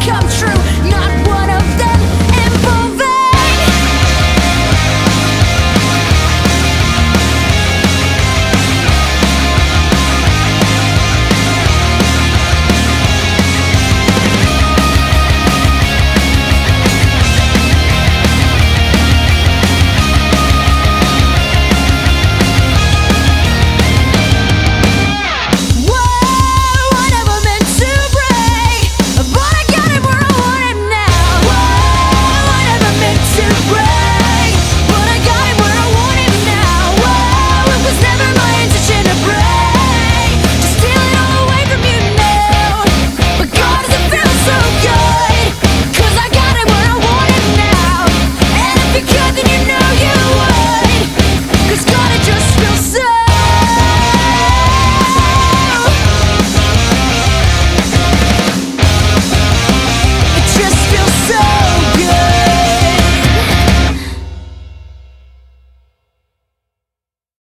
come true.